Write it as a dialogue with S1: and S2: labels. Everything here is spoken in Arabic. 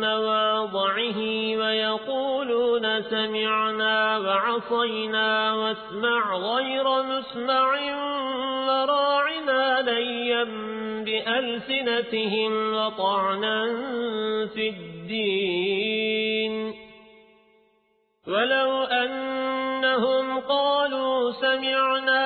S1: مواضعه ويقولون سمعنا وعصينا واسمع غير مسمع وراعنا ليا بألسنتهم وطعنا في الدين. ولو أنهم قالوا سمعنا